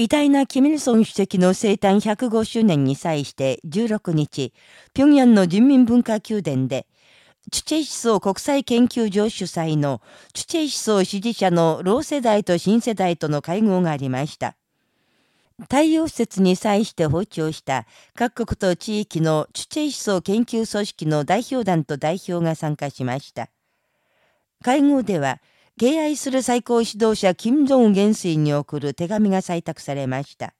偉大なキミルソン主席の生誕105周年に際して16日、平壌の人民文化宮殿で、チュチェ思想国際研究所主催のチュチェ思想支持者の老世代と新世代との会合がありました。太陽施設に際して訪朝した各国と地域のチュチェ思想研究組織の代表団と代表が参加しました。会合では、敬愛する最高指導者金正恩元帥に送る手紙が採択されました。